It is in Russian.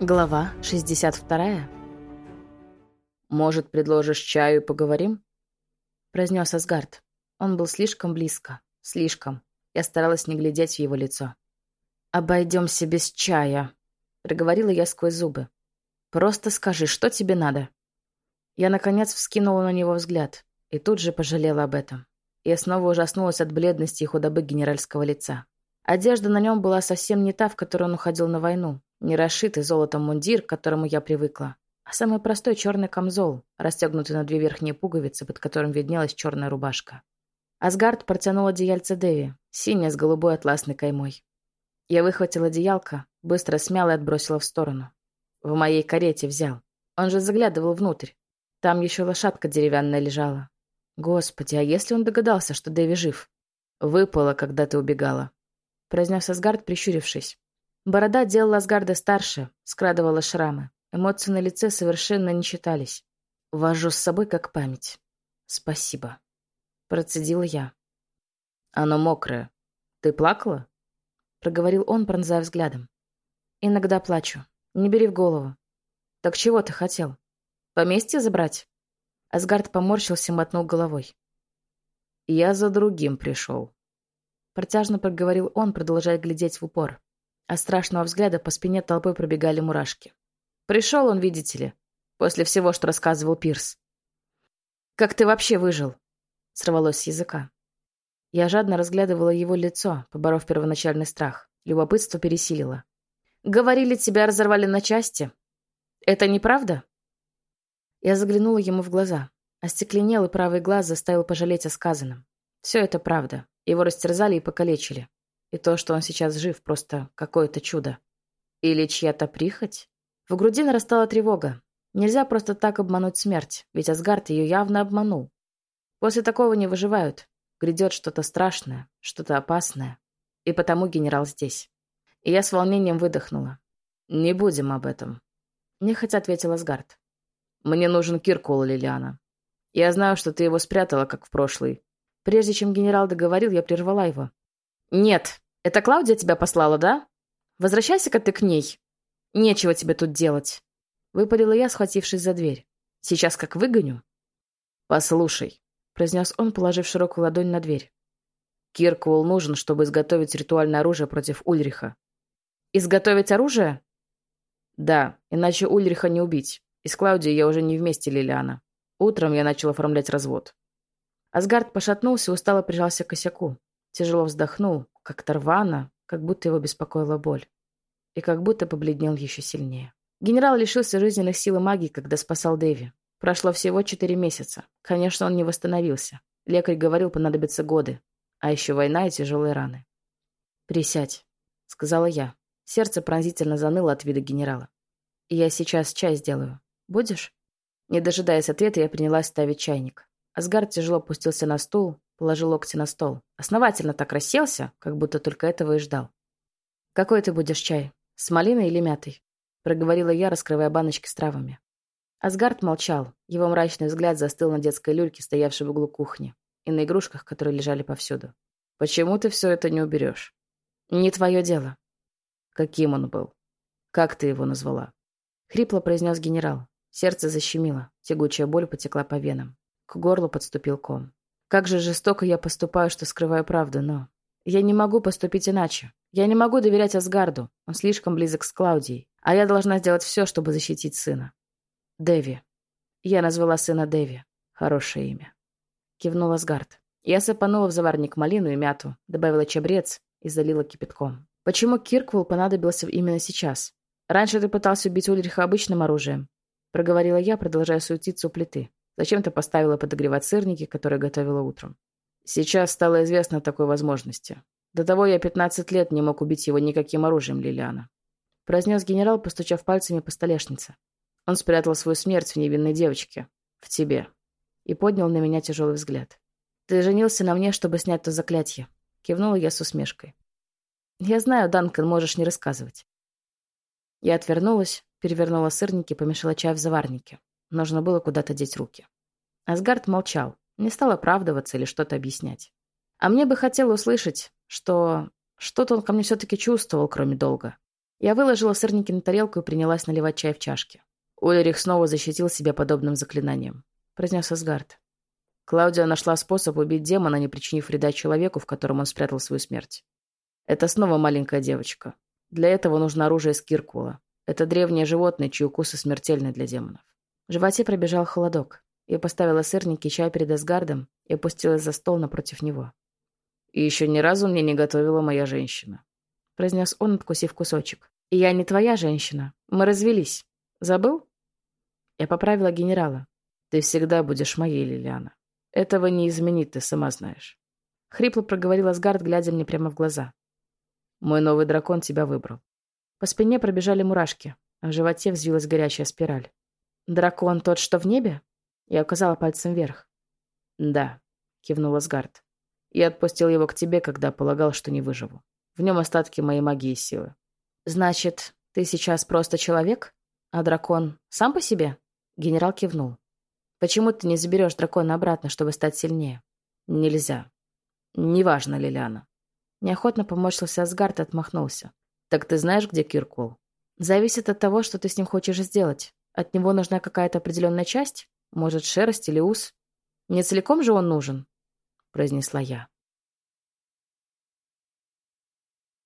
Глава 62. «Может, предложишь чаю и поговорим?» произнес Асгард. Он был слишком близко. Слишком. Я старалась не глядеть в его лицо. «Обойдемся без чая», — проговорила я сквозь зубы. «Просто скажи, что тебе надо?» Я, наконец, вскинула на него взгляд и тут же пожалела об этом. Я снова ужаснулась от бледности и худобы генеральского лица. Одежда на нем была совсем не та, в которой он уходил на войну. Не расшитый золотом мундир, к которому я привыкла, а самый простой черный камзол, расстегнутый на две верхние пуговицы, под которым виднелась черная рубашка. Асгард протянул одеяльце Дэви, синее с голубой атласной каймой. Я выхватила одеялко, быстро смяла и отбросила в сторону. В моей карете взял. Он же заглядывал внутрь. Там еще лошадка деревянная лежала. Господи, а если он догадался, что Дэви жив? Выпало, когда ты убегала. Произнес Асгард, прищурившись. Борода делала Асгарда старше, скрадывала шрамы. Эмоции на лице совершенно не читались. Вожу с собой как память. Спасибо. Процедила я. Оно мокрое. Ты плакала? Проговорил он, пронзая взглядом. Иногда плачу. Не бери в голову. Так чего ты хотел? Поместье забрать? Асгард поморщился и мотнул головой. Я за другим пришел. Протяжно проговорил он, продолжая глядеть в упор. От страшного взгляда по спине толпой пробегали мурашки. Пришел он, видите ли, после всего, что рассказывал Пирс. «Как ты вообще выжил?» — сорвалось с языка. Я жадно разглядывала его лицо, поборов первоначальный страх. Любопытство пересилило. «Говорили, тебя разорвали на части. Это неправда?» Я заглянула ему в глаза. Остекленел, и правый глаз заставил пожалеть о сказанном. Все это правда. Его растерзали и покалечили. И то, что он сейчас жив, просто какое-то чудо. Или чья-то прихоть? В груди нарастала тревога. Нельзя просто так обмануть смерть, ведь Асгард ее явно обманул. После такого не выживают. Грядет что-то страшное, что-то опасное. И потому генерал здесь. И я с волнением выдохнула. «Не будем об этом», — нехотя ответил Асгард. «Мне нужен Киркул, Лилиана. Я знаю, что ты его спрятала, как в прошлый». Прежде чем генерал договорил, я прервала его. «Нет, это Клаудия тебя послала, да? Возвращайся-ка ты к ней. Нечего тебе тут делать. Выпалила я, схватившись за дверь. Сейчас как выгоню. Послушай, произнес он, положив широкую ладонь на дверь. Кирквул нужен, чтобы изготовить ритуальное оружие против Ульриха. Изготовить оружие? Да, иначе Ульриха не убить. И с Клаудией я уже не вместе, Лилиана. Утром я начал оформлять развод. Асгард пошатнулся и устало прижался к косяку. Тяжело вздохнул, как-то рвано, как будто его беспокоила боль. И как будто побледнел еще сильнее. Генерал лишился жизненных сил и магии, когда спасал Дэви. Прошло всего четыре месяца. Конечно, он не восстановился. Лекарь говорил, понадобятся годы. А еще война и тяжелые раны. «Присядь», — сказала я. Сердце пронзительно заныло от вида генерала. «Я сейчас чай сделаю. Будешь?» Не дожидаясь ответа, я принялась ставить чайник. Асгард тяжело опустился на стул, Положил локти на стол. Основательно так расселся, как будто только этого и ждал. «Какой ты будешь чай? С малиной или мятой?» Проговорила я, раскрывая баночки с травами. Асгард молчал. Его мрачный взгляд застыл на детской люльке, стоявшей в углу кухни, и на игрушках, которые лежали повсюду. «Почему ты все это не уберешь?» «Не твое дело». «Каким он был? Как ты его назвала?» Хрипло произнес генерал. Сердце защемило. Тягучая боль потекла по венам. К горлу подступил ком. Как же жестоко я поступаю, что скрываю правду, но... Я не могу поступить иначе. Я не могу доверять Асгарду. Он слишком близок с Клаудией. А я должна сделать все, чтобы защитить сына. Дэви. Я назвала сына Дэви. Хорошее имя. Кивнул Асгард. Я сыпанула в заварник малину и мяту, добавила чабрец и залила кипятком. Почему Кирквул понадобился именно сейчас? Раньше ты пытался убить Ульриха обычным оружием. Проговорила я, продолжая суетиться у плиты. Зачем-то поставила подогревать сырники, которые готовила утром. Сейчас стало известно о такой возможности. До того я 15 лет не мог убить его никаким оружием, Лилиана. Произнес генерал, постучав пальцами по столешнице. Он спрятал свою смерть в невинной девочке. В тебе. И поднял на меня тяжелый взгляд. Ты женился на мне, чтобы снять то заклятие. Кивнула я с усмешкой. Я знаю, Данкан, можешь не рассказывать. Я отвернулась, перевернула сырники, помешала чай в заварнике. Нужно было куда-то деть руки. Асгард молчал, не стал оправдываться или что-то объяснять. А мне бы хотелось услышать, что что-то он ко мне все-таки чувствовал, кроме долга. Я выложила сырники на тарелку и принялась наливать чай в чашки. Ульрих снова защитил себя подобным заклинанием. Произнес Асгард. Клаудия нашла способ убить демона, не причинив вреда человеку, в котором он спрятал свою смерть. Это снова маленькая девочка. Для этого нужно оружие Скиркула. Это древнее животное, чьи укусы смертельны для демонов. В животе пробежал холодок. Я поставила сырники и чай перед Асгардом и опустилась за стол напротив него. «И еще ни разу мне не готовила моя женщина», — произнес он, откусив кусочек. «И я не твоя женщина. Мы развелись. Забыл?» Я поправила генерала. «Ты всегда будешь моей, Лилиана. Этого не изменить, ты сама знаешь». Хрипло проговорил Асгард, глядя мне прямо в глаза. «Мой новый дракон тебя выбрал». По спине пробежали мурашки, а в животе взвилась горячая спираль. «Дракон тот, что в небе?» Я указала пальцем вверх. «Да», — кивнул Асгард. «Я отпустил его к тебе, когда полагал, что не выживу. В нем остатки моей магии и силы». «Значит, ты сейчас просто человек? А дракон сам по себе?» Генерал кивнул. «Почему ты не заберешь дракона обратно, чтобы стать сильнее?» «Нельзя. Неважно, Лилиана». Неохотно поморщился Асгард и отмахнулся. «Так ты знаешь, где Киркул?» «Зависит от того, что ты с ним хочешь сделать. От него нужна какая-то определенная часть? Может, шерсть или ус? Не целиком же он нужен?» произнесла я.